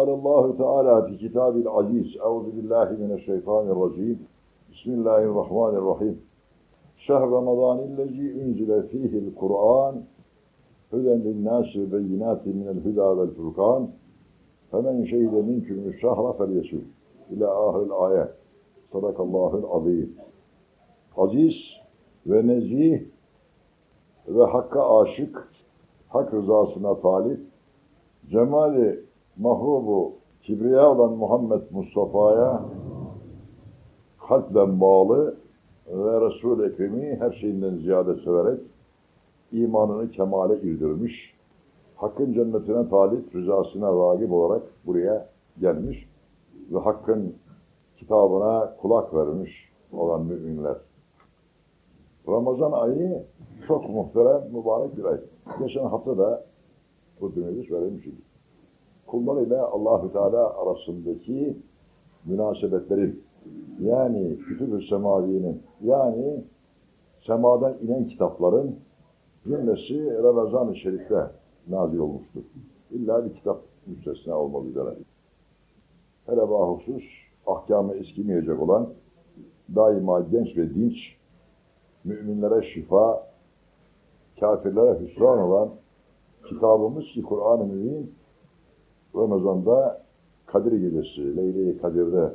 قال الله تعالى في كتاب العزيز أعوذ بالله من الشيطان الرجيم بسم الله الرحمن الرحيم شهر رمضان الذي أنزل فيه القرآن هدى للناس وبينات من الهدى والفرقان فمن شهد منكم الشهر فليسوم إلى آخر الآيات صدق الله العظيم Aziz ve nezih ve hakka aşık, hak rızasına talip, cemali mahrubu kibriya olan Muhammed Mustafa'ya kalpten bağlı ve Resul-i Ekrem'i her şeyinden ziyade severek imanını kemale irdirmiş, Hakk'ın cennetine talip, rızasına ragip olarak buraya gelmiş ve Hakk'ın kitabına kulak vermiş olan müminler. Ramazan ayı çok muhterem, mübarek bir ay. Geçen hafta da bu cümleyi söylemiştik. Kullar ile Allahü Teala arasındaki münasebetlerin, yani kütüb-ü semaviyenin, yani semadan inen kitapların cümlesi Ramazan-ı Şerif'te nazil olmuştur. İlla bir kitap müstesna olmak üzere. Hele bahusus ahkamı eskimeyecek olan, daima genç ve dinç, müminlere şifa, kafirlere hüsran olan kitabımız ki Kur'an-ı Mübin Ramazan'da Kadir Gecesi, Leyle-i Kadir'de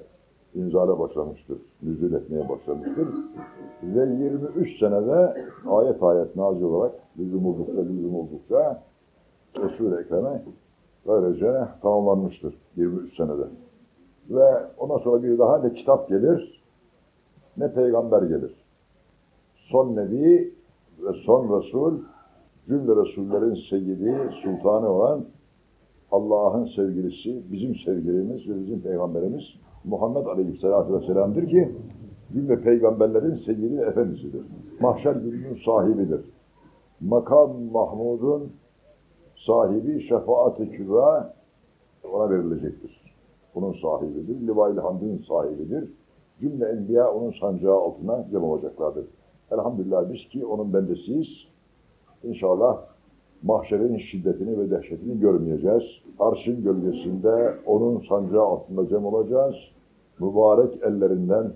inzale başlamıştır, nüzul etmeye başlamıştır. Ve 23 senede ayet ayet nazil olarak lüzum oldukça, lüzum oldukça Resul-i Ekrem'e böylece tamamlanmıştır 23 senede. Ve ondan sonra bir daha ne kitap gelir, ne peygamber gelir. Son Nebi ve son Resul, cümle Resullerin seyyidi, sultanı olan Allah'ın sevgilisi, bizim sevgilimiz ve bizim peygamberimiz Muhammed Aleyhisselatü Vesselam'dır ki cümle peygamberlerin seyyidi efendisidir. Mahşer gününün sahibidir. Makam Mahmud'un sahibi şefaat-i kübra ona verilecektir. Bunun sahibidir. Livail Hamd'ın sahibidir. Cümle enbiya onun sancağı altına cem olacaklardır. Elhamdülillah biz ki onun bendesiyiz. İnşallah mahşerin şiddetini ve dehşetini görmeyeceğiz. Arşın gölgesinde onun sancağı altında cem olacağız. Mübarek ellerinden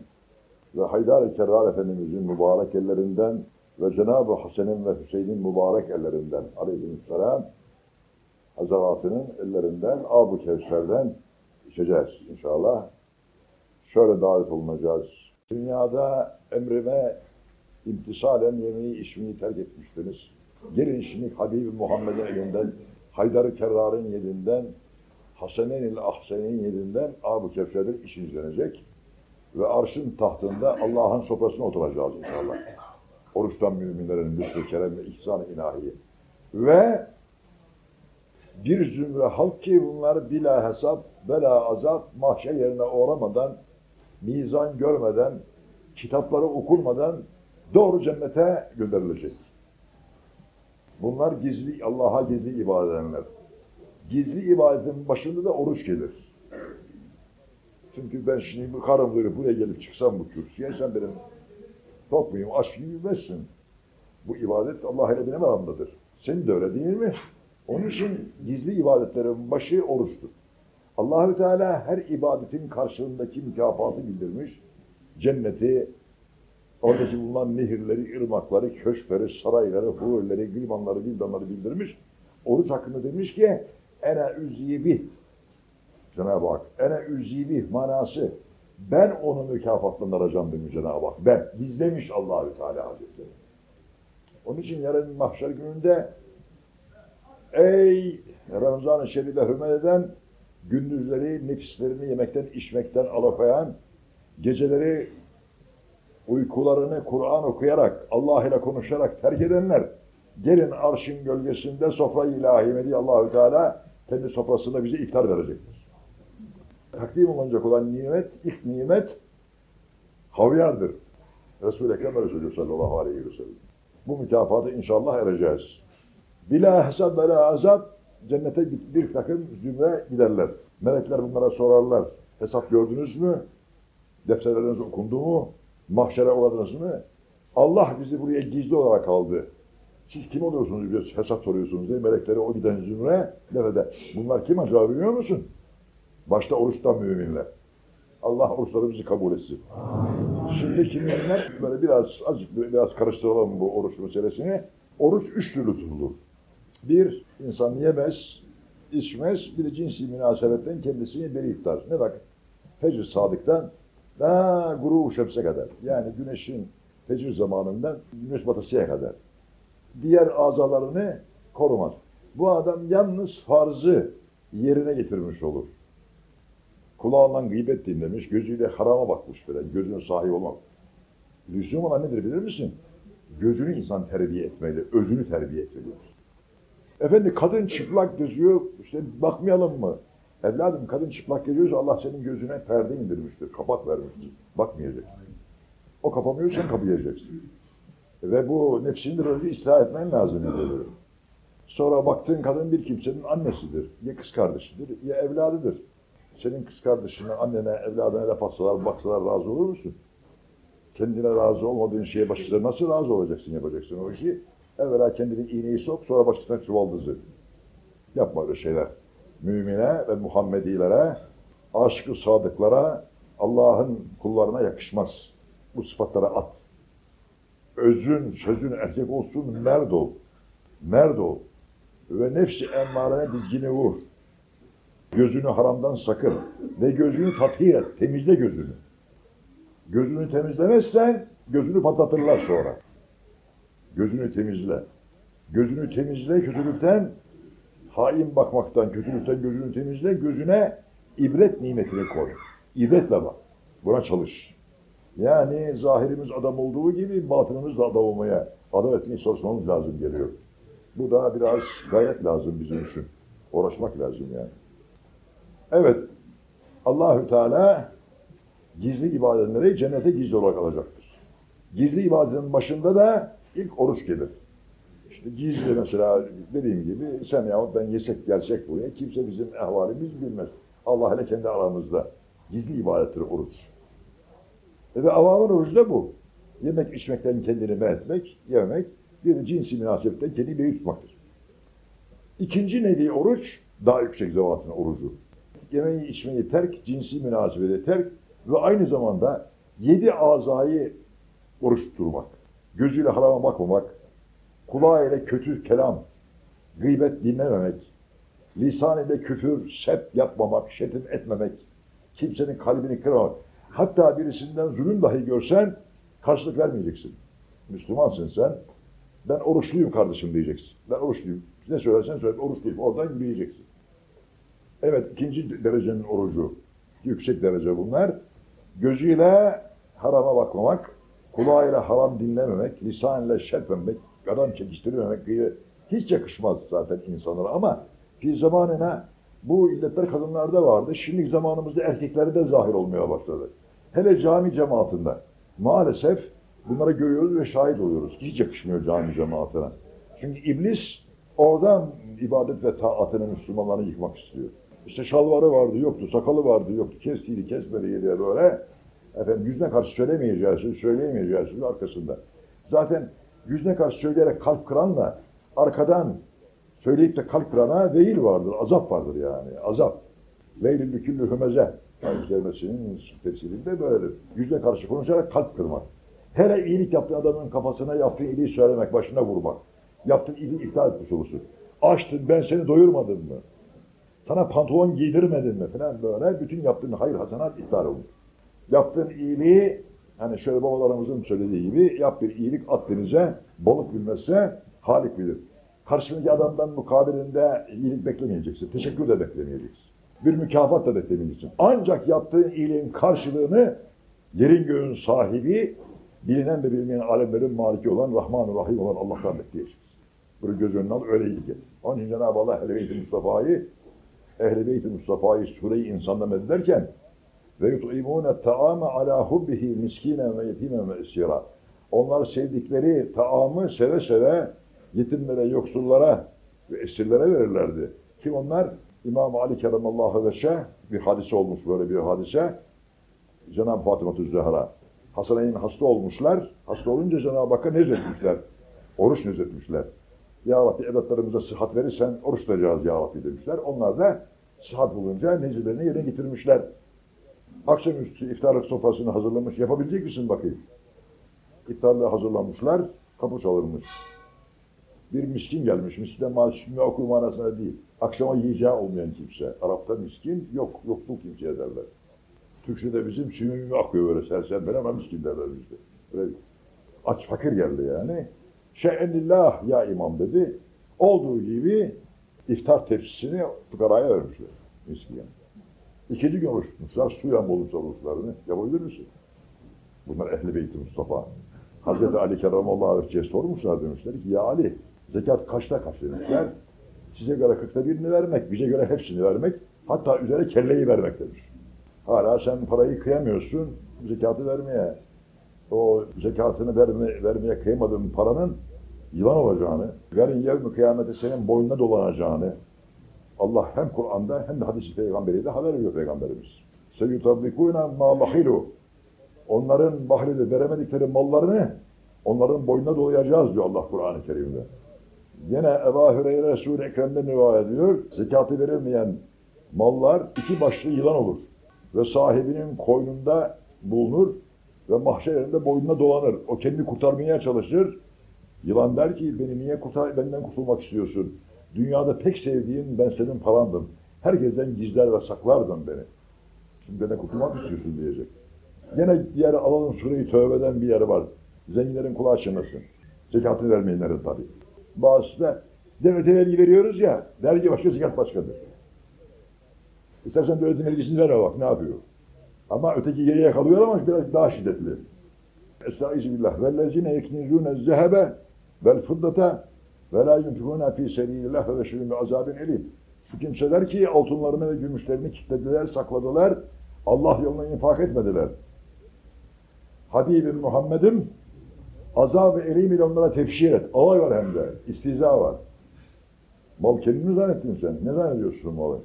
ve Haydar-ı Kerrar Efendimizin mübarek ellerinden ve Cenab-ı Hasan'ın ve Hüseyin'in mübarek ellerinden aleyhisselam hazaratının ellerinden Abu Kevser'den içeceğiz inşallah. Şöyle davet olunacağız. Dünyada emrime imtisalen yemeği içmeyi terk etmiştiniz. Gelin şimdi Habib-i Muhammed'in elinden, Haydar-ı Kerrar'ın yedinden, Hasene'nin Ahsen'in yedinden Abu Kevser'dir işiniz dönecek. Ve arşın tahtında Allah'ın sofrasına oturacağız inşallah. Oruçtan müminlerin lütfu, kerem ve ihsan-ı ilahi. Ve bir zümre halk ki bunlar bila hesap, bela azap, mahşer yerine uğramadan, mizan görmeden, kitapları okunmadan doğru cennete gönderilecek. Bunlar gizli, Allah'a gizli ibadet edenler. Gizli ibadetin başında da oruç gelir. Çünkü ben şimdi bu karım doyurup buraya gelip çıksam bu kürsüye sen benim tok muyum, aç gibi bilmezsin. Bu ibadet Allah ile benim aramdadır. Senin de öyle değil mi? Onun için gizli ibadetlerin başı oruçtur. Allahü Teala her ibadetin karşılığındaki mükafatı bildirmiş. Cenneti, oradaki bulunan nehirleri, ırmakları, köşkleri, sarayları, hurileri, gülmanları, bildanları bildirmiş. Oruç hakkında demiş ki ene üzibih Cenab-ı Hak ene üzibih manası ben onu mükafatlandıracağım demiş Cenab-ı Hak. Ben. Gizlemiş Allahü Teala Hazretleri. Onun için yarın mahşer gününde ey Ramazan-ı Şerif'e hürmet eden gündüzleri nefislerini yemekten, içmekten alakoyan, geceleri uykularını Kur'an okuyarak, Allah ile konuşarak terk edenler, gelin arşın gölgesinde sofra-i ilahime diye Allahü Teala kendi sofrasında bize iftar verecektir. Takdim olunacak olan nimet, ilk nimet havyardır. Resul-i Ekrem söylüyor sallallahu aleyhi ve sellem. Bu mükafatı inşallah ereceğiz. Bila hesap bela azap cennete bir takım zümre giderler. Melekler bunlara sorarlar. Hesap gördünüz mü? Defterleriniz okundu mu? Mahşere uğradınız mı? Allah bizi buraya gizli olarak aldı. Siz kim oluyorsunuz diyor, hesap soruyorsunuz diye melekleri o giden zümre nefede. Bunlar kim acaba biliyor musun? Başta oruçtan müminler. Allah oruçlarımızı kabul etsin. Şimdiki müminler böyle biraz azıcık biraz karıştıralım bu oruç meselesini. Oruç üç türlü tutulur. Bir, insan yemez, içmez, bir de cinsi münasebetten kendisini beri tutar. Ne bak? Fecr sadıktan daha grubu şemse kadar. Yani güneşin fecr zamanından güneş batısıya kadar. Diğer azalarını korumaz. Bu adam yalnız farzı yerine getirmiş olur. Kulağından gıybet dinlemiş, gözüyle harama bakmış falan, gözünün sahibi olmak. Lüzum olan nedir bilir misin? Gözünü insan terbiye etmeli, özünü terbiye etmeli. Efendi kadın çıplak geziyor, işte bakmayalım mı? Evladım kadın çıplak geziyorsa Allah senin gözüne perde indirmiştir, kapak vermiştir. Bakmayacaksın. O kapamıyorsan kapayacaksın. Ve bu nefsindir özü ıslah etmen lazım. diyor. Sonra baktığın kadın bir kimsenin annesidir, ya kız kardeşidir, ya evladıdır. Senin kız kardeşine, annene, evladına laf atsalar, baksalar razı olur musun? Kendine razı olmadığın şeye başkasına nasıl razı olacaksın, yapacaksın o işi? Evvela kendine iğneyi sok, sonra başkasına çuvaldızı. Yapma öyle şeyler. Mümine ve Muhammedilere, aşık-ı sadıklara, Allah'ın kullarına yakışmaz. Bu sıfatlara at. Özün, sözün erkek olsun, merd ol. Merd ol. Ve nefsi emmarene dizgini vur. Gözünü haramdan sakın. Ve gözünü tathir et. Temizle gözünü. Gözünü temizlemezsen gözünü patlatırlar sonra. Gözünü temizle. Gözünü temizle kötülükten, hain bakmaktan, kötülükten gözünü temizle. Gözüne ibret nimetini koy. İbretle bak. Buna çalış. Yani zahirimiz adam olduğu gibi batınımız da adam olmaya, adam etmeye çalışmamız lazım geliyor. Bu da biraz gayret lazım bizim için. Uğraşmak lazım yani. Evet, Allahü Teala gizli ibadetleri cennete gizli olarak alacaktır. Gizli ibadetin başında da ilk oruç gelir. İşte gizli mesela dediğim gibi sen yahut ben yesek gelsek buraya kimse bizim ehvalimiz bilmez. Allah ile kendi aramızda. Gizli ibadettir oruç. E Ve avamın orucu da bu. Yemek içmekten kendini men yemek bir cinsi münasebetten kendini beri tutmaktır. İkinci nevi oruç, daha yüksek zevatın orucu. Yemeği içmeyi terk, cinsi münasebeti terk ve aynı zamanda yedi azayı oruç tutturmak. Gözüyle harama bakmamak, kulağıyla kötü kelam, gıybet dinlememek, lisan ile küfür, sep yapmamak, şetim etmemek, kimsenin kalbini kırmamak. Hatta birisinden zulüm dahi görsen karşılık vermeyeceksin. Müslümansın sen. Ben oruçluyum kardeşim diyeceksin. Ben oruçluyum. Ne söylersen söyle oruçluyum. Oradan yürüyeceksin. Evet ikinci derecenin orucu. Yüksek derece bunlar. Gözüyle harama bakmamak, kulağıyla haram dinlememek, lisanıyla şerpemek, adam çekiştirmemek hiç yakışmaz zaten insanlara ama fi zamanına bu illetler kadınlarda vardı. Şimdi zamanımızda erkeklerde de zahir olmaya başladı. Hele cami cemaatinde. Maalesef bunları görüyoruz ve şahit oluyoruz. Hiç yakışmıyor cami cemaatine. Çünkü iblis oradan ibadet ve taatını Müslümanları yıkmak istiyor. İşte şalvarı vardı, yoktu, sakalı vardı, yoktu, kestiydi, kesmedi diye böyle. Efendim yüzüne karşı söylemeyeceği söz, söyleyemeyeceği söz arkasında. Zaten yüzüne karşı söyleyerek kalp kıranla arkadan söyleyip de kalp kırana veil vardır, azap vardır yani, azap. Veylül lüküllü hümeze. Kelimesinin tefsirinde böyledir. Yüzüne karşı konuşarak kalp kırmak. Hele iyilik yaptığı adamın kafasına yaptığı iyiliği söylemek, başına vurmak. Yaptığın iyiliği iptal etmiş olursun. Açtın, ben seni doyurmadım mı? Sana pantolon giydirmedim mi falan böyle bütün yaptığın hayır hasenat iptal olur. Yaptığın iyiliği hani şöyle babalarımızın söylediği gibi yap bir iyilik at denize balık bilmezse halik bilir. Karşındaki adamdan mukabilinde iyilik beklemeyeceksin. Teşekkür de beklemeyeceksin. Bir mükafat da beklemeyeceksin. Ancak yaptığın iyiliğin karşılığını yerin göğün sahibi bilinen ve bilinmeyen alemlerin maliki olan Rahman-ı Rahim olan Allah'tan bekleyeceksin. Bunu göz önüne al öyle iyilik et. Onun için Cenab-ı Allah Ehl-i Mustafa'yı Ehl-i Mustafa'yı Sure-i İnsan'da medederken ve yut'imûne ta'ame alâ hubbihi miskinen ve yetimen ve esira. Onlar sevdikleri taamı seve seve yetimlere, yoksullara ve esirlere verirlerdi. Kim onlar? İmam Ali Keremallahu ve Şeyh bir hadise olmuş böyle bir hadise. Cenab-ı Fatıma Zehra. Hasaneyn hasta olmuşlar. Hasta olunca Cenab-ı Hakk'a nezretmişler. Oruç nezretmişler. Ya Rabbi evlatlarımıza sıhhat verirsen oruç tutacağız Ya Rabbi demişler. Onlar da Saat bulunca nezirlerini yerine getirmişler. Akşamüstü iftarlık sofrasını hazırlamış. Yapabilecek misin bakayım? İftarlığı hazırlamışlar. Kapı çalınmış. Bir miskin gelmiş. Miskin maaşını oku manasına değil. Akşama yiyeceği olmayan kimse. Arap'ta miskin yok. Yoksul kimseye derler. Türkçe'de bizim sümümü akıyor böyle serser ama miskin derler bizde. Böyle aç fakir geldi yani. Şe'enillah ya imam dedi. Olduğu gibi iftar tepsisini fukaraya vermişler. Miskiye. İkinci gün oruç tutmuşlar. Suya olursa oruçlarını. Yapabilir misin? Bunlar Ehl-i Beyt-i Mustafa. Hazreti Ali Kerramallahu Aleyh'e sormuşlar demişler ki ya Ali zekat kaçta kaç demişler. Size göre kırkta birini vermek, bize göre hepsini vermek, hatta üzere kelleyi vermek demiş. Hala sen parayı kıyamıyorsun zekatı vermeye. O zekatını verme, vermeye kıyamadığın paranın yılan olacağını, yarın yevmi kıyamete senin boynuna dolanacağını Allah hem Kur'an'da hem de hadis-i peygamberiyle haber veriyor peygamberimiz. Seyyutabbikûne mâ bahilu. Onların bahrede veremedikleri mallarını onların boynuna dolayacağız diyor Allah Kur'an-ı Kerim'de. Yine Ebu Hüreyre Resul-i Ekrem'den rivayet ediyor. Zekatı verilmeyen mallar iki başlı yılan olur. Ve sahibinin koynunda bulunur ve mahşer yerinde boynuna dolanır. O kendini kurtarmaya çalışır. Yılan der ki beni niye kurtar, benden kurtulmak istiyorsun? Dünyada pek sevdiğin ben senin parandım. Herkesten gizler ve saklardın beni. Şimdi benden kurtulmak istiyorsun diyecek. Gene diğer alalım sureyi tövbeden bir yeri var. Zenginlerin kulağı çınlasın. Zekatını vermeyenlerin tabii. Bazısı da devlete vergi veriyoruz ya, vergi başka, zekat başkadır. İstersen devletin vergisini verme bak ne yapıyor. Ama öteki geriye kalıyor ama biraz daha şiddetli. Estaizu billah. Vellezine yeknizune zehebe vel fıddata ve la yunfikune fi sebilillah ve beşirin bi azabin elim. Şu kimseler ki altınlarını ve gümüşlerini kilitlediler, sakladılar. Allah yoluna infak etmediler. Habibim Muhammed'im azab ve elim ile onlara tefşir et. Alay var hem de. İstiza var. Mal kendini zannettin sen. Ne zannediyorsun malı?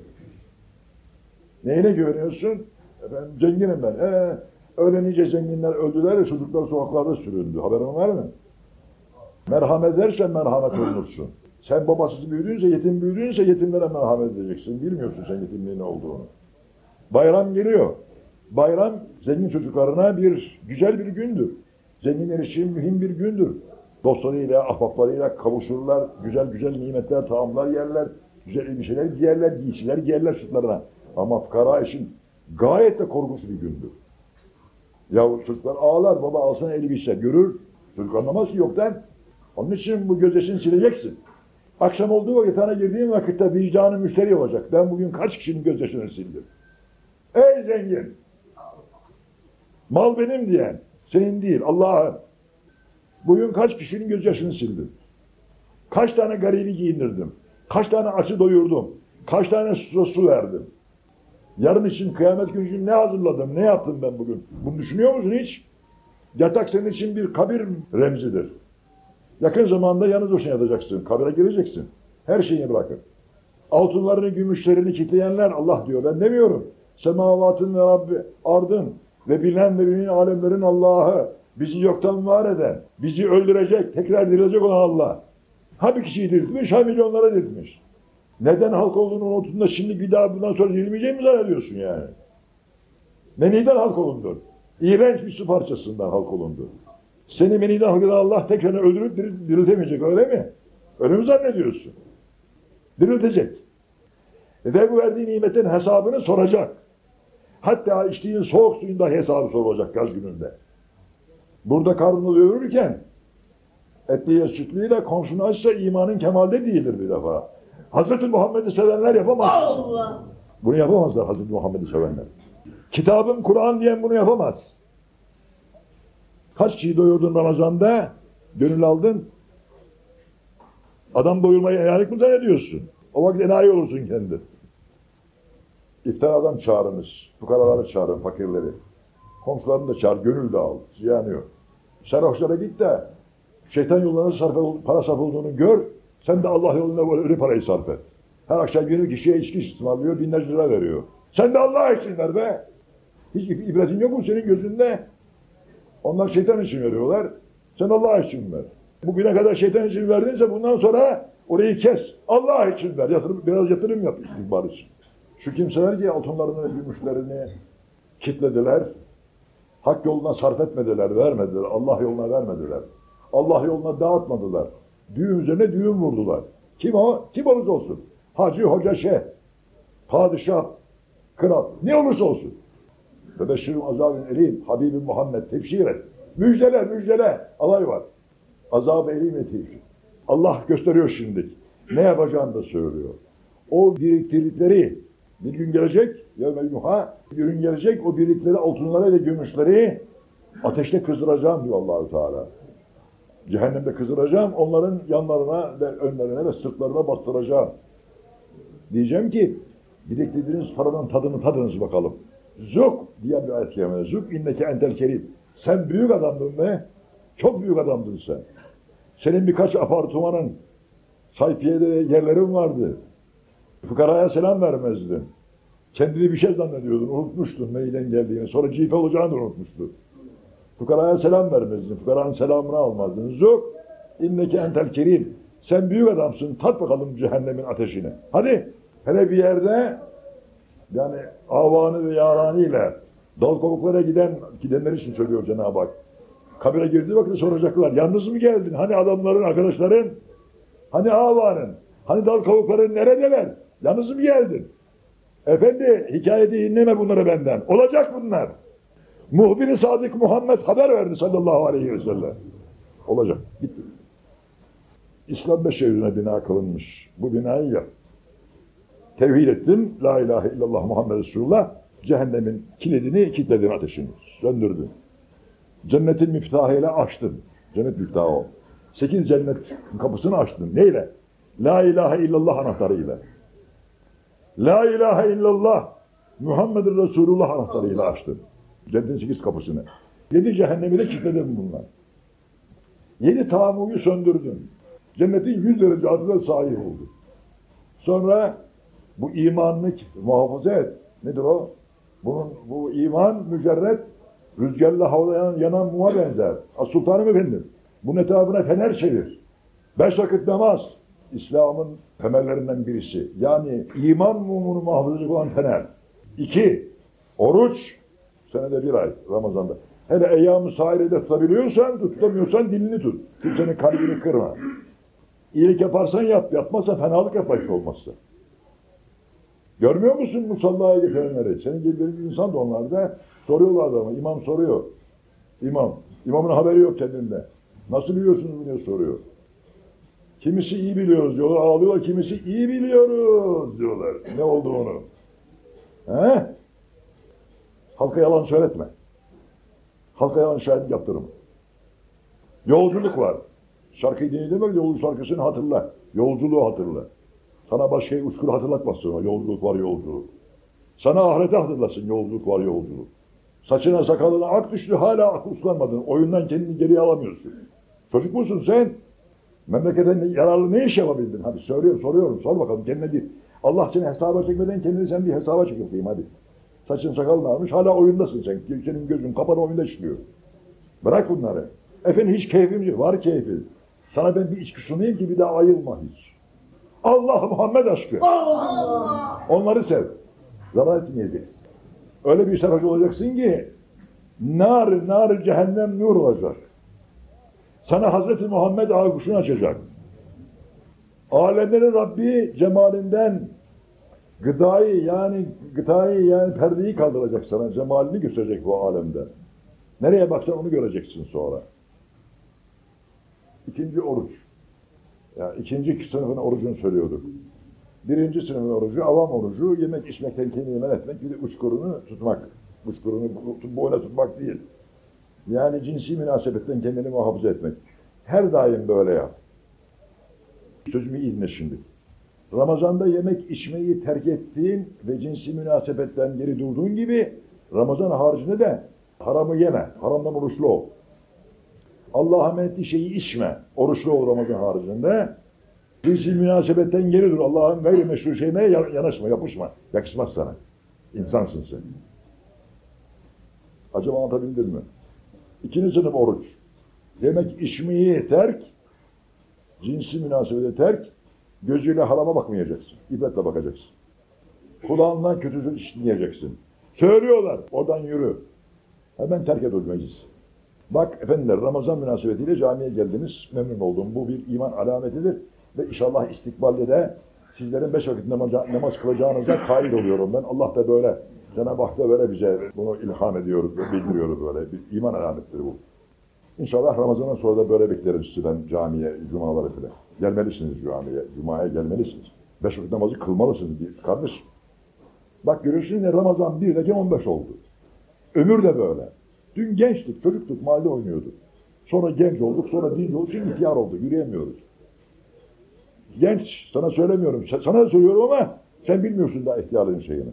Neyine güveniyorsun? Efendim zenginim ben. Ee, öyle nice zenginler öldüler ya çocuklar sokaklarda süründü. Haberin var mı? Merhamet edersen merhamet olunursun. Sen babasız büyüdüğünse, yetim büyüdüğünse yetimlere merhamet edeceksin. Bilmiyorsun sen yetimliğin ne olduğunu. Bayram geliyor. Bayram zengin çocuklarına bir güzel bir gündür. Zenginler için mühim bir gündür. Dostlarıyla, ahbaplarıyla kavuşurlar. Güzel güzel nimetler, taamlar yerler. Güzel elbiseler giyerler, giysiler giyerler sırtlarına. Ama fukara için gayet de korkunç bir gündür. Ya çocuklar ağlar, baba alsana elbise, görür. Çocuk anlamaz ki yoktan. Onun için bu gözyaşını sileceksin. Akşam olduğu vakit yatağına girdiğin vakitte vicdanın müşteri olacak. Ben bugün kaç kişinin gözyaşını sildim? Ey zengin! Mal benim diyen, senin değil, Allah'ın. Bugün kaç kişinin gözyaşını sildim? Kaç tane garibi giyindirdim? Kaç tane açı doyurdum? Kaç tane su, su verdim? Yarın için kıyamet günü için ne hazırladım, ne yaptım ben bugün? Bunu düşünüyor musun hiç? Yatak senin için bir kabir remzidir. Yakın zamanda yalnız başına yatacaksın, kabire gireceksin. Her şeyini bırakın. Altınlarını, gümüşlerini kitleyenler Allah diyor. Ben demiyorum. Semavatın ve Rabbi, ardın ve bilen ve bilin alemlerin Allah'ı, bizi yoktan var eden, bizi öldürecek, tekrar dirilecek olan Allah. Ha bir kişiyi diriltmiş, ha milyonlara diriltmiş. Neden halk olduğunu unuttun da şimdi bir daha bundan sonra dirilmeyeceğimi zannediyorsun yani? Meniden halk olundu. İğrenç bir su parçasından halk olundu. Seni meniden halk eden Allah tekrar öldürüp diril- diriltemeyecek öyle mi? Öyle mi zannediyorsun? Diriltecek. Ve bu verdiği nimetin hesabını soracak. Hatta içtiğin soğuk suyun da hesabı sorulacak yaz gününde. Burada karnını doyururken etliyle sütlüyle komşunu açsa imanın kemalde değildir bir defa. Hazreti Muhammed'i sevenler yapamaz. Allah. Bunu yapamazlar Hazreti Muhammed'i sevenler. Kitabım Kur'an diyen bunu yapamaz. Kaç kişiyi doyurdun Ramazan'da? Gönül aldın. Adam doyurmayı enayilik mi zannediyorsun? O vakit enayi olursun kendin. İftar adam çağırınız. Fukaraları çağırın, fakirleri. Komşularını da çağır, gönül de al. Ziyanı yok. Sarhoşlara git de şeytan yoluna sarf, para sarf olduğunu gör. Sen de Allah yolunda böyle öyle parayı sarf et. Her akşam günü kişiye içki ısmarlıyor, binlerce lira veriyor. Sen de Allah için be. Hiç ibretin yok mu senin gözünde? Onlar şeytan için veriyorlar. Sen Allah için ver. Bugüne kadar şeytan için verdinse bundan sonra orayı kes. Allah için ver. Yatırım, biraz yatırım yap istihbar için. Şu kimseler ki altınlarını gümüşlerini kitlediler. Hak yoluna sarf etmediler, vermediler. Allah yoluna vermediler. Allah yoluna dağıtmadılar. Düğün üzerine düğün vurdular. Kim o? Kim olursa olsun. Hacı, hoca, şeyh, padişah, kral. Ne olursa olsun. Bebeşşirim azabın elim, Habibim Muhammed tefsir et. Müjdele, müjdele. Alay var. Azab elim tefsir. Allah gösteriyor şimdi. Ne yapacağını da söylüyor. O biriktirdikleri bir gün gelecek, yevme yuha, bir gün gelecek o birikleri altınları ve gümüşleri ateşte kızdıracağım diyor Allahu Teala. Cehennemde kızdıracağım, onların yanlarına ve önlerine ve sırtlarına bastıracağım. Diyeceğim ki, biriktirdiğiniz paranın tadını tadınız bakalım. Zuk diye bir ayet kerimede. Zuk inneke entel kerim. Sen büyük adamdın be. Çok büyük adamdın sen. Senin birkaç apartmanın, sayfiyede yerlerin vardı. Fukaraya selam vermezdin. Kendini bir şey zannediyordun, unutmuştun neyden geldiğini. Sonra cife olacağını da unutmuştun. Fukaraya selam vermezdin, fukaranın selamını almazdın. Zuk, inneke entel kerim. Sen büyük adamsın, tat bakalım cehennemin ateşini. Hadi, hele bir yerde, yani avanı ve yaranıyla dal kovuklara giden, gidenler için söylüyor Cenab-ı Hak. Kabire girdiği vakit soracaklar, yalnız mı geldin? Hani adamların, arkadaşların? Hani avanın? Hani dal kavukların neredeler? Yalnız mı geldin? Efendi hikayeti dinleme bunları benden. Olacak bunlar. Muhbir-i Sadık Muhammed haber verdi sallallahu aleyhi ve sellem. Olacak. Bitti. İslam beş üzerine bina kılınmış. Bu binayı yap. Tevhid ettin. La ilahe illallah Muhammed Resulullah. Cehennemin kilidini kilitledin ateşini. Söndürdün. Cennetin miftahıyla açtın. Cennet miftahı o. Sekiz cennet kapısını açtın. Neyle? La ilahe illallah anahtarıyla. La ilahe illallah Muhammed Resulullah anahtarıyla açtın. Cennetin sekiz kapısını. Yedi cehennemi de kilitledin bunlar. Yedi tamuyu söndürdün. Cennetin yüz derece adına sahip oldun. Sonra bu imanını muhafaza et. Nedir o? Bunun, bu iman mücerret rüzgarla havlayan yanan muma benzer. As Sultanım efendim. Bunun etrafına fener çevir. Beş vakit namaz. İslam'ın temellerinden birisi. Yani iman mumunu muhafaza olan fener. İki, oruç. Senede bir ay Ramazan'da. Hele eyyam-ı sahilede tutabiliyorsan, tutamıyorsan dilini tut. Kimsenin kalbini kırma. İyilik yaparsan yap, yapmazsa fenalık yap hiç olmazsa. Görmüyor musun musallaya getirenleri? Senin gibi bir insan da onlarda soruyorlar adamı. İmam soruyor. İmam. İmamın haberi yok kendinde. Nasıl biliyorsunuz diye soruyor. Kimisi iyi biliyoruz diyorlar, ağlıyorlar. Kimisi iyi biliyoruz diyorlar. Ne oldu onu? He? Halka yalan söyletme. Halka yalan şahitlik yaptırma. Yolculuk var. Şarkıyı dinledin mi? Yolculuk şarkısını hatırla. Yolculuğu hatırla. Sana başka uçkuru hatırlatmasın o. Yolculuk var yolculuk. Sana ahireti hatırlasın yolculuk var yolculuk. Saçına sakalına ak düştü hala ak uslanmadın. Oyundan kendini geriye alamıyorsun. Çocuk musun sen? Memlekete yararlı ne iş yapabildin? Hadi söylüyorum, soruyorum. Sor bakalım kendine git. Allah seni hesaba çekmeden kendini sen bir hesaba çek bakayım hadi. Saçın sakalını almış hala oyundasın sen. Senin gözün kapalı oyunda işliyor. Bırak bunları. Efendim hiç keyfim yok. Var keyfin. Sana ben bir içki sunayım ki bir daha ayılma hiç. Allah Muhammed aşkı. Onları sev. Zarar etmeyeceksin. Öyle bir sarhoş olacaksın ki nar, nar cehennem nur olacak. Sana Hazreti Muhammed ağuşunu açacak. Alemlerin Rabbi cemalinden gıdayı yani gıdayı yani perdeyi kaldıracak sana. Cemalini gösterecek bu alemde. Nereye baksan onu göreceksin sonra. İkinci oruç. Yani ikinci sınıfın orucunu söylüyorduk. Birinci sınıfın orucu, avam orucu, yemek içmekten kendini men etmek, bir de uçkurunu tutmak. Uçkurunu boyuna tutmak değil. Yani cinsi münasebetten kendini muhafaza etmek. Her daim böyle yap. Sözümü iyi dinle şimdi. Ramazanda yemek içmeyi terk ettiğin ve cinsi münasebetten geri durduğun gibi Ramazan haricinde de haramı yeme. Haramdan oruçlu ol. Allah'a men ettiği şeyi içme. Oruçlu ol Ramazan haricinde. Cinsi münasebetten geri dur. Allah'ın gayrimeşru şeyine yanaşma, yapışma. Yakışmaz sana. İnsansın sen. Acaba anlatabildim mi? İkinci sınıf oruç. Yemek içmeyi terk, cinsi münasebete terk, gözüyle harama bakmayacaksın. İbretle bakacaksın. Kulağından kötü söz işitmeyeceksin. Söylüyorlar. Oradan yürü. Hemen terk et o meclis. Bak efendiler Ramazan münasebetiyle camiye geldiniz. Memnun oldum. Bu bir iman alametidir. Ve inşallah istikbalde de sizlerin beş vakit namaz, namaz kılacağınıza kail oluyorum ben. Allah da böyle, Cenab-ı Hak da böyle bize bunu ilham ediyor, bildiriyor böyle. Bir iman alamettir bu. İnşallah Ramazan'dan sonra da böyle beklerim sizi ben camiye, cumaları filan. Gelmelisiniz camiye, cumaya gelmelisiniz. Beş vakit namazı kılmalısınız bir kardeş. Bak görüyorsunuz ne Ramazan 1'deki 15 oldu. Ömür de böyle. Dün gençtik, çocuktuk, mahallede oynuyorduk. Sonra genç olduk, sonra dinç olduk, şimdi ihtiyar olduk, yürüyemiyoruz. Genç, sana söylemiyorum, sa- sana söylüyorum ama sen bilmiyorsun daha ihtiyarlığın şeyini.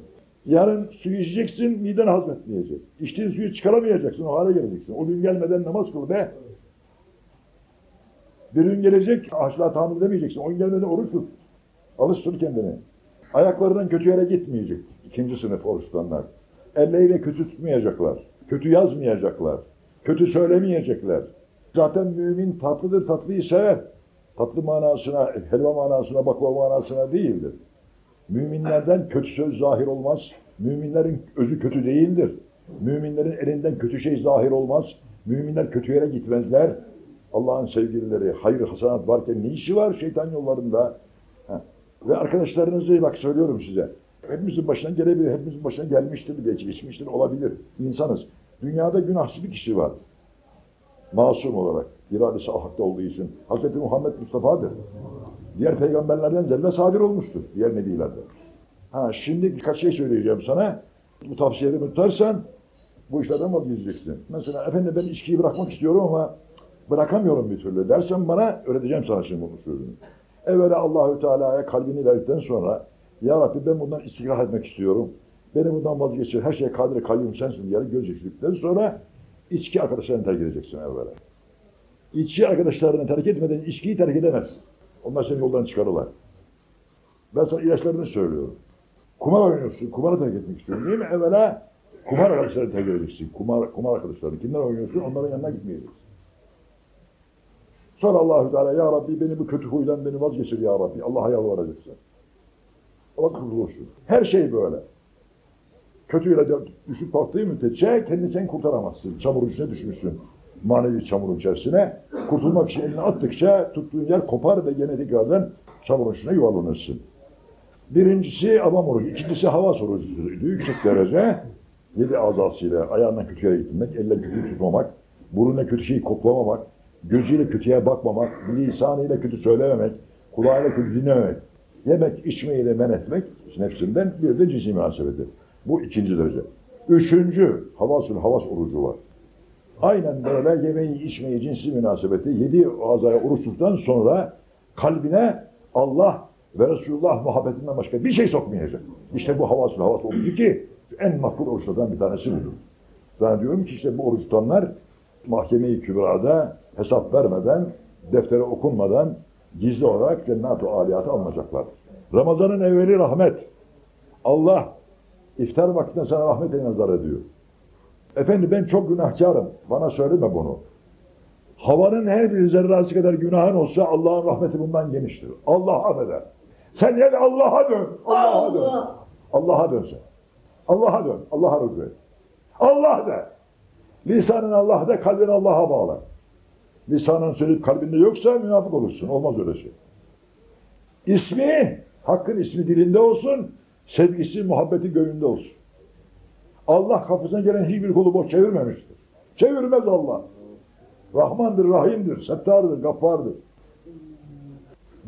Yarın suyu içeceksin, miden hazmetmeyecek. İçtiğin suyu çıkaramayacaksın, o hale geleceksin. O gün gelmeden namaz kıl be. Bir gün gelecek, açlığa tahammül edemeyeceksin. O gün gelmeden oruç tut. Alıştır kendini. Ayaklarının kötü yere gitmeyecek. İkinci sınıf oruç tutanlar. Elleriyle kötü tutmayacaklar. Kötü yazmayacaklar. Kötü söylemeyecekler. Zaten mümin tatlıdır, tatlıyı sever. Tatlı manasına, helva manasına, baklava manasına değildir. Müminlerden kötü söz zahir olmaz. Müminlerin özü kötü değildir. Müminlerin elinden kötü şey zahir olmaz. Müminler kötü yere gitmezler. Allah'ın sevgilileri, hayır hasanat varken ne işi var şeytan yollarında? Ve arkadaşlarınızı bak söylüyorum size. Hepimizin başına gelebilir, hepimizin başına gelmiştir, belki geçmiştir, olabilir. İnsanız. Dünyada günahsız bir kişi var. Masum olarak, iradesi ahakta olduğu için. Hz. Muhammed Mustafa'dır. Diğer peygamberlerden zelle sadir olmuştur. Diğer nebilerden. Ha, şimdi birkaç şey söyleyeceğim sana. Bu tavsiyelerimi tutarsan bu işlerden vazgeçeceksin. Mesela efendim ben içkiyi bırakmak istiyorum ama bırakamıyorum bir türlü dersen bana öğreteceğim sana şimdi bunun sözünü. Evvela Allahü Teala'ya kalbini verdikten sonra Ya Rabbi ben bundan istikrah etmek istiyorum. Beni bundan vazgeçir. Her şeye kadir kayyum sensin diye göz yaşadıktan sonra içki arkadaşlarını terk edeceksin evvela. İçki arkadaşlarını terk etmeden içkiyi terk edemezsin. Onlar seni yoldan çıkarırlar. Ben sana ilaçlarını söylüyorum. Kumar oynuyorsun, kumarı terk etmek istiyorsun değil mi? Evvela kumar arkadaşlarını terk edeceksin. Kumar, kumar arkadaşlarını. Kimler oynuyorsun? Onların yanına gitmeyeceksin. Sonra Allahü Teala ya Rabbi beni bu kötü huydan beni vazgeçir ya Rabbi. Allah'a yalvaracaksın. O kurtulursun. Her şey böyle. Kötüyle düşüp kalktığı müddetçe kendini sen kurtaramazsın. Çamur içine düşmüşsün. Manevi çamurun içerisine. Kurtulmak için elini attıkça tuttuğun yer kopar ve gene tekrardan çamurun içine yuvarlanırsın. Birincisi avam orucu, ikincisi hava orucuydu. Yüksek derece yedi azasıyla ayağından kötü yere gitmek, elle kötü tutmamak, burnuna kötü şeyi koklamamak, gözüyle kötüye bakmamak, lisanıyla kötü söylememek, kulağıyla kötü dinlememek, yemek içmeyi de men etmek nefsinden bir de cisim münasebeti. Bu ikinci derece. Üçüncü havasül havas orucu var. Aynen böyle yemeği, içmeyi, cinsi münasebeti yedi azaya oruç sonra kalbine Allah ve Resulullah muhabbetinden başka bir şey sokmayacak. İşte bu havasül havas orucu ki en makbul oruçlardan bir tanesi budur. Ben diyorum ki işte bu oruç tutanlar mahkeme-i kübrada hesap vermeden, deftere okunmadan gizli olarak cennet-u aliyatı alınacaklar. Ramazanın evveli rahmet. Allah iftar vaktinde sana rahmetle nazar ediyor. Efendi ben çok günahkarım. Bana söyleme bunu. Havanın her bir zerrası kadar günahın olsa Allah'ın rahmeti bundan geniştir. Allah affeder. Sen gel Allah'a dön. Allah'a dön. Allah. Allah'a dön sen. Allah'a dön. Allah'a rücu et. Allah de. Lisanın Allah de, kalbin Allah'a bağla. Lisanın söyleyip kalbinde yoksa münafık olursun. Olmaz öyle şey. İsmin, hakkın ismi dilinde olsun, sevgisi, muhabbeti göğünde olsun. Allah kapısına gelen hiçbir kulu boş çevirmemiştir. Çevirmez Allah. Rahmandır, Rahim'dir, Settar'dır, Gaffar'dır.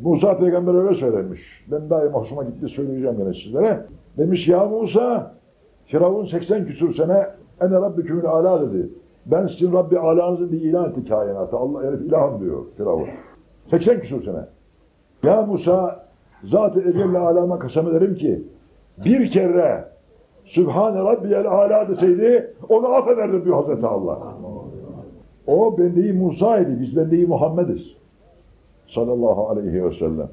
Musa peygamber öyle söylemiş. Ben daima hoşuma gitti söyleyeceğim yine sizlere. Demiş ya Musa, Firavun 80 küsur sene ene rabbikümül ala dedi. Ben sizin Rabbi alanızı bir ilan etti kainata. Allah herif ilahım diyor Firavun. 80 küsur sene. Ya Musa, zat-ı ecelle alama kasem ederim ki bir kere Sübhane Rabbiyel Ala deseydi onu affederdim diyor Hazreti Allah. O bendeyi Musa idi, biz bendeyi Muhammediz. Sallallahu aleyhi ve sellem.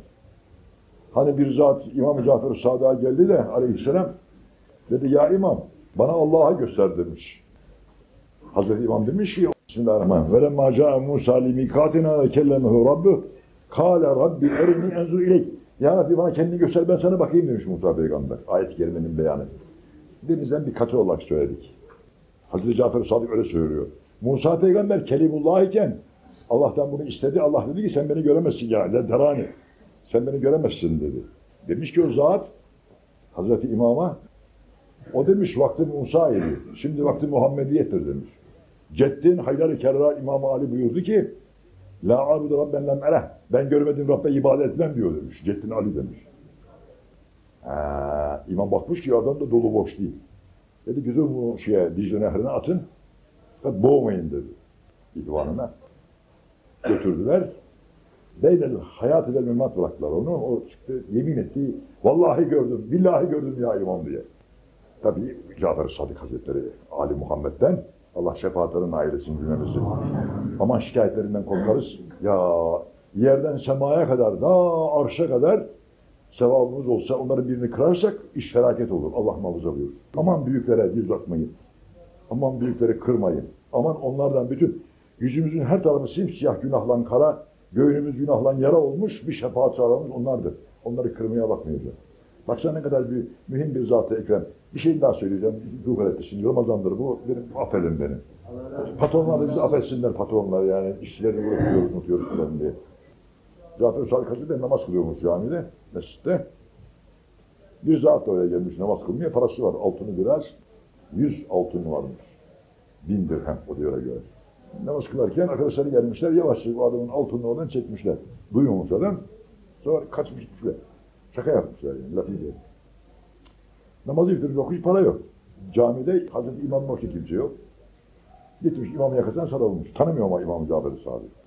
Hani bir zat İmam Cafer Sadık'a geldi de aleyhisselam dedi ya imam bana Allah'a göster demiş. Hazreti İmam demiş ki Bismillahirrahmanirrahim. Ve lemma ca'a Musa li mikatina ve kellemehu rabbuh Kale Rabbi erini enzur ileyk. Ya Rabbi bana kendini göster ben sana bakayım demiş Musa peygamber. Ayet-i kerimenin beyanı. Denizden bir katı olarak söyledik. Hazreti Cafer Sadık öyle söylüyor. Musa peygamber kelimullah iken Allah'tan bunu istedi. Allah dedi ki sen beni göremezsin ya. Derani. Sen beni göremezsin dedi. Demiş ki o zat Hazreti İmam'a o demiş vakti Musa idi. Şimdi vakti Muhammediyettir demiş. Ceddin Haydar-ı Kerrar İmam Ali buyurdu ki La abudu rabben lem ereh. Ben görmedim Rabbe ibadet etmem diyor demiş. Ceddin Ali demiş. Ha, imam bakmış ki adam da dolu boş değil. Dedi güzel bu şeye Dicle Nehri'ne atın. Fakat boğmayın dedi. İdvanına. Götürdüler. Beynel hayat ile memat bıraktılar onu. O çıktı yemin etti. Vallahi gördüm, billahi gördüm ya imam diye. Tabii Cafer Sadık Hazretleri Ali Muhammed'den Allah şefaatlerine ailesin cümlemizi. Aman şikayetlerinden korkarız. Ya yerden semaya kadar, daha arşa kadar sevabımız olsa onların birini kırarsak iş felaket olur. Allah muhafaza buyurur. Aman büyüklere yüz atmayın. Aman büyükleri kırmayın. Aman onlardan bütün yüzümüzün her tarafı simsiyah günahlan kara, göğünümüz günahlan yara olmuş bir şefaat çağrımız onlardır. Onları kırmaya bakmayacağız. Baksana ne kadar bir mühim bir zat-ı ekrem. Bir şey daha söyleyeceğim. Ruh etti şimdi. Ramazandır bu. Benim, affedin beni. Patronlar da bizi affetsinler patronlar yani. işçilerini bırakıyoruz, unutuyoruz falan diye. Cafer Sadık Hazretleri namaz kılıyormuş camide, mescitte. Bir zat da oraya gelmiş namaz kılmaya parası var. Altını biraz, yüz altını varmış. Bin dirhem o diyor göre. Namaz kılarken arkadaşları gelmişler, yavaşça bu adamın altını oradan çekmişler. Duymamış adam. Sonra kaçmış gitmişler. Şaka yapmışlar yani, latife. Namazı bitirmiş, okuş para yok. Camide Hazreti İmam Moşi kimse yok. Gitmiş imamın yakasından sarılmış. Tanımıyor ama İmam Cafer-i Sadık.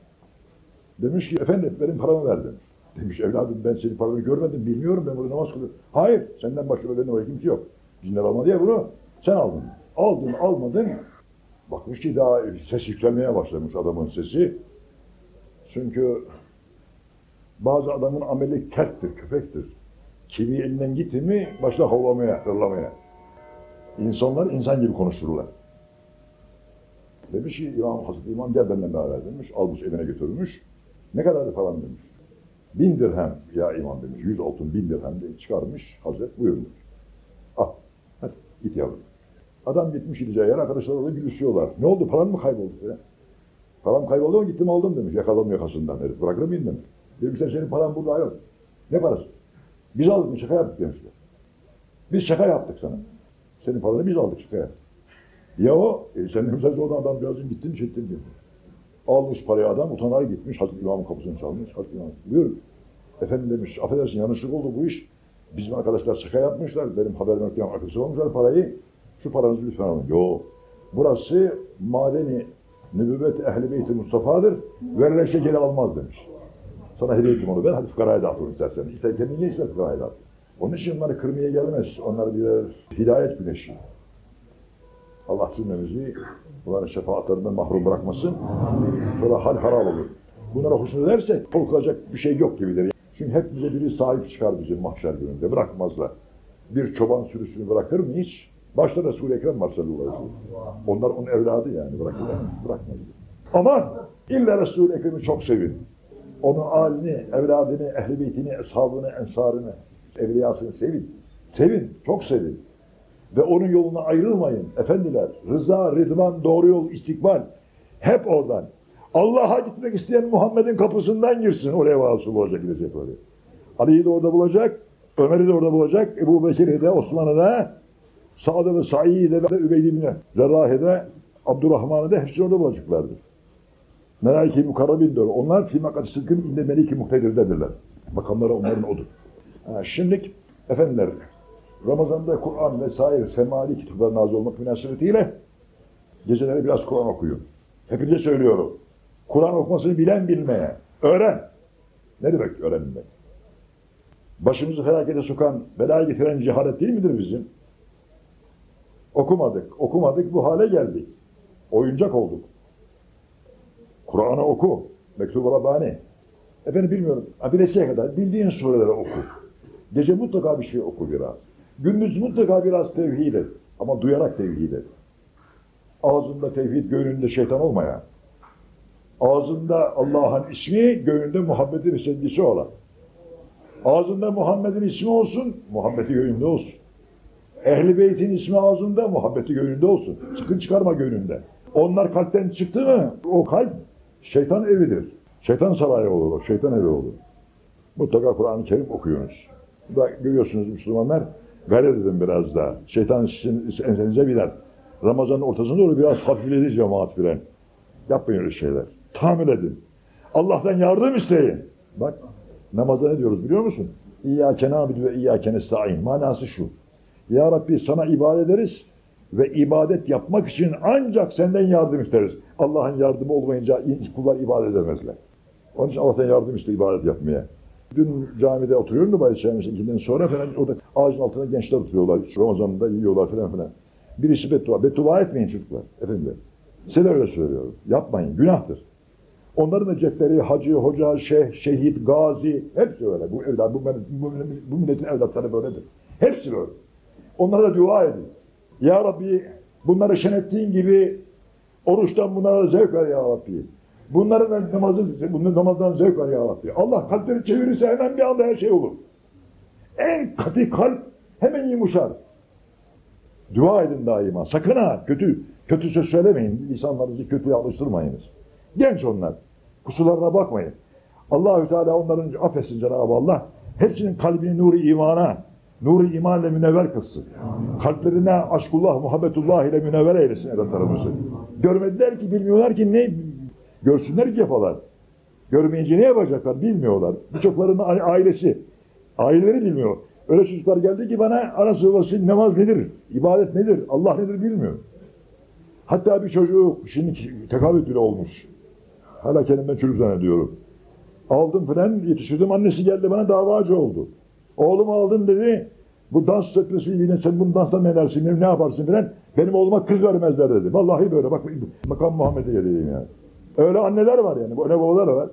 Demiş ki efendim benim paramı ver demiş. Evladım ben senin paranı görmedim bilmiyorum ben burada namaz kılıyorum. Hayır senden başka benim oraya kimse yok. Cinler almadı ya bunu sen aldın. Aldın almadın. Bakmış ki daha ses yükselmeye başlamış adamın sesi. Çünkü bazı adamın ameli terttir, köpektir. Kimi elinden gitti mi başla havlamaya, hırlamaya. İnsanlar insan gibi konuşurlar. Demiş ki İmam Hazreti İmam gel benimle beraber demiş. Almış evine götürmüş. Ne kadar falan demiş. Bin dirhem ya imam demiş. Yüz altın bin dirhem de çıkarmış. Hazret buyurun demiş. Al. Hadi git yavrum. Adam gitmiş gideceği yer arkadaşlar orada gülüşüyorlar. Ne oldu paran mı kayboldu? Ya? Param kayboldu mu gittim aldım demiş. Yakaladım yakasından herif. Bırakır mıyım demiş. Demişler senin paran burada yok. Ne parası? Biz aldık şaka yaptık demişler. Biz şaka yaptık sana. Senin paranı biz aldık şaka yaptık. Ya o, e, sen hemşerisi olan adam birazcık gittin ettin diyor. Almış parayı adam, utanarak gitmiş, Hazreti İmam'ın kapısını çalmış. Hazreti İmam, buyur. Efendim demiş, affedersin yanlışlık oldu bu iş. Bizim arkadaşlar şaka yapmışlar, benim haberim yok diye arkadaşı olmuşlar parayı. Şu paranızı lütfen alın. Yo, burası madeni nübüvvet ehli beyti Mustafa'dır. Verilen şey geri almaz demiş. Sana hediye ettim onu ben, hadi fukaraya dağıtın istersen. İster kendin ye, ister fukaraya dağıt. Onun için onları kırmaya gelmez. Onlar birer hidayet güneşi. Allah cümlemizi bunların şefaatlerinden mahrum bırakmasın. Sonra hal harap olur. Bunlara hoşnut edersek korkulacak bir şey yok gibidir. Çünkü hep bize biri sahip çıkar bizim mahşer gününde. Bırakmazlar. Bir çoban sürüsünü bırakır mı hiç? Başta Resul-i Ekrem var sallallahu aleyhi ve sellem. Onlar onun evladı yani bırakırlar? Bırakmaz. Aman! İlla Resul-i Ekrem'i çok sevin. Onun halini, evladını, ehl-i beytini, eshabını, ensarını, evliyasını sevin. Sevin, çok sevin ve onun yoluna ayrılmayın. Efendiler, rıza, rıdvan, doğru yol, istikbal. Hep oradan. Allah'a gitmek isteyen Muhammed'in kapısından girsin. Oraya vasıl olacak, gidecek oraya. Ali'yi de orada bulacak, Ömer'i de orada bulacak, Ebu Bekir'i de, Osman'ı da, Sa'd'ı da, Sa'i'yi de, ve Übeydi bin Cerrah'ı da, Abdurrahman'ı da hepsi orada bulacaklardır. Melaike-i mukarrabindir. Onlar fi makati sıdkın inde meliki muhtedirdedirler. Makamları onların odur. Ha, şimdilik efendiler Ramazan'da Kur'an vesaire semali kitaplar nazil olmak münasebetiyle geceleri biraz Kur'an okuyun. Hepinize söylüyorum. Kur'an okumasını bilen bilmeye. Öğren. Ne demek öğrenmek? Başımızı felakete sokan, belaya getiren cehalet değil midir bizim? Okumadık, okumadık bu hale geldik. Oyuncak olduk. Kur'an'ı oku. Mektubu Rabbani. Efendim bilmiyorum. Abilesiye kadar bildiğin sureleri oku. Gece mutlaka bir şey oku biraz. Gündüz mutlaka biraz tevhid et. Ama duyarak tevhid et. Ağzında tevhid, göğününde şeytan olmayan. Ağzında Allah'ın ismi, göğünde muhabbeti ve sevgisi olan. Ağzında Muhammed'in ismi olsun, muhabbeti gönlünde olsun. Ehli beytin ismi ağzında, muhabbeti gönlünde olsun. Çıkın çıkarma gönlünde. Onlar kalpten çıktı mı, o kalp şeytan evidir. Şeytan sarayı olur şeytan evi olur. Mutlaka Kur'an-ı Kerim okuyunuz. Da görüyorsunuz Müslümanlar, gayret edin biraz daha. Şeytan sizin ensenize biner. Ramazanın ortasında doğru biraz hafifledi cemaat filan. Yapmayın öyle şeyler. Tahammül edin. Allah'tan yardım isteyin. Bak namazda ne diyoruz biliyor musun? İyyâke nâbidu ve iyyâke nesta'in. Manası şu. Ya Rabbi sana ibadet ederiz ve ibadet yapmak için ancak senden yardım isteriz. Allah'ın yardımı olmayınca kullar ibadet edemezler. Onun için Allah'tan yardım iste ibadet yapmaya. Dün camide oturuyorum da Bayezid Şahımızın ikinden sonra falan orada ağacın altında gençler oturuyorlar. Ramazan'da yiyorlar falan filan. Birisi beddua. Beddua etmeyin çocuklar. Efendim. Size öyle söylüyorum. Yapmayın. Günahtır. Onların da cepleri hacı, hoca, şeyh, şehit, gazi hepsi öyle. Bu evlat, bu, bu, bu milletin evlatları böyledir. Hepsi böyle. Onlara da dua edin. Ya Rabbi bunları şenettiğin gibi oruçtan bunlara zevk ver ya Rabbi. Bunların namazı, bunun namazdan zevk ver ya Rabbi. Allah kalpleri çevirirse hemen bir anda her şey olur. En katı kalp hemen yumuşar. Dua edin daima. Sakın ha kötü kötü söz söylemeyin. Lisanlarınızı kötüye alıştırmayınız. Genç onlar. Kusurlarına bakmayın. Allahü Teala onların affetsin Cenab-ı Allah. Hepsinin kalbini nuru imana, nuru iman ile münevver kılsın. Kalplerine aşkullah, muhabbetullah ile münevver eylesin evlatlarımızı. Görmediler ki, bilmiyorlar ki ne görsünler ki yaparlar. Görmeyince ne yapacaklar bilmiyorlar. Birçoklarının ailesi, aileleri bilmiyor. Öyle çocuklar geldi ki bana anası babası namaz nedir, ibadet nedir, Allah nedir bilmiyor. Hatta bir çocuğu şimdi tekabüt bile olmuş. Hala kendimden çocuk zannediyorum. Aldım falan yetiştirdim. Annesi geldi bana davacı oldu. Oğlumu aldın dedi. Bu dans etmesi bilin sen bunu danstan ne edersin ne yaparsın filan. Benim oğluma kız vermezler dedi. Vallahi böyle bak makam Muhammed'e geleyim yani. Öyle anneler var yani. Öyle babalar var.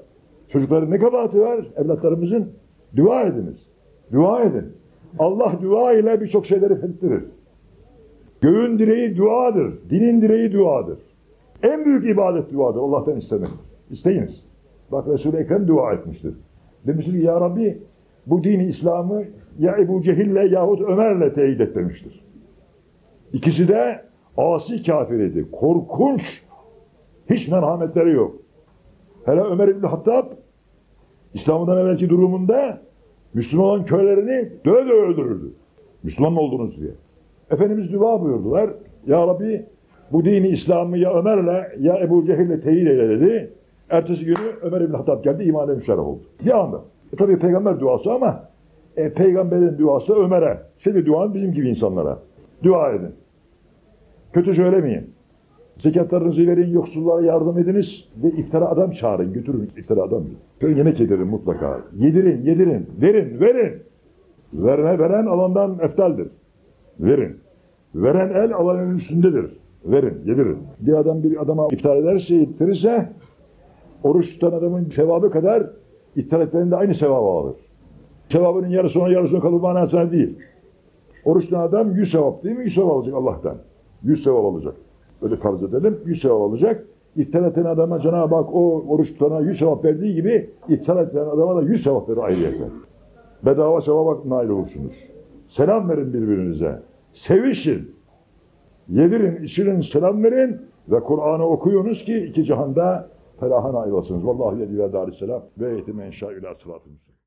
Çocukların ne kabahati var? Evlatlarımızın dua ediniz. Dua edin. Allah dua ile birçok şeyleri fethirir. Göğün direği duadır. Dinin direği duadır. En büyük ibadet duadır. Allah'tan istemek. İsteyiniz. Bak Resul-i Ekrem dua etmiştir. Demiştir ki ya Rabbi bu dini İslam'ı ya Ebu Cehil'le yahut Ömer'le teyit et demiştir. İkisi de asi kafiriydi. Korkunç. Hiç merhametleri yok. Hele Ömer İbni Hattab İslam'dan evvelki durumunda Müslüman olan köylerini döve döve öldürürdü. Müslüman oldunuz diye. Efendimiz dua buyurdular. Ya Rabbi bu dini İslam'ı ya Ömer'le ya Ebu Cehil'le teyit eyle dedi. Ertesi günü Ömer İbni Hattab geldi imana müşerref oldu. Bir anda. E tabi peygamber duası ama e, peygamberin duası Ömer'e. Senin duan bizim gibi insanlara. Dua edin. Kötü söylemeyin. Zekatlarınızı verin, yoksullara yardım ediniz ve iftara adam çağırın, götürün iftara adam. Böyle yemek yedirin mutlaka. Yedirin, yedirin, verin, verin. Verene veren alandan eftaldir. Verin. Veren el alanın üstündedir. Verin, yedirin. Bir adam bir adama iftar ederse, ittirirse oruç tutan adamın sevabı kadar iftar etmenin de aynı sevabı alır. Sevabının yarısı ona yarısı ona kalır manasına değil. Oruç tutan adam yüz sevap değil mi? Yüz sevap alacak Allah'tan. Yüz sevap alacak. Öyle farz edelim. Yüz sevap alacak. İftar eden adama Cenab-ı Hak o oruç tutana yüz sevap verdiği gibi iftar eden adama da yüz sevap verir ayrıyetle. Bedava sevaba nail olursunuz. Selam verin birbirinize. Sevişin. Yedirin, içirin, selam verin ve Kur'an'ı okuyunuz ki iki cihanda felaha nail olsunuz. Vallahi yedi ve darisselam ve eğitime inşa ila sıratı.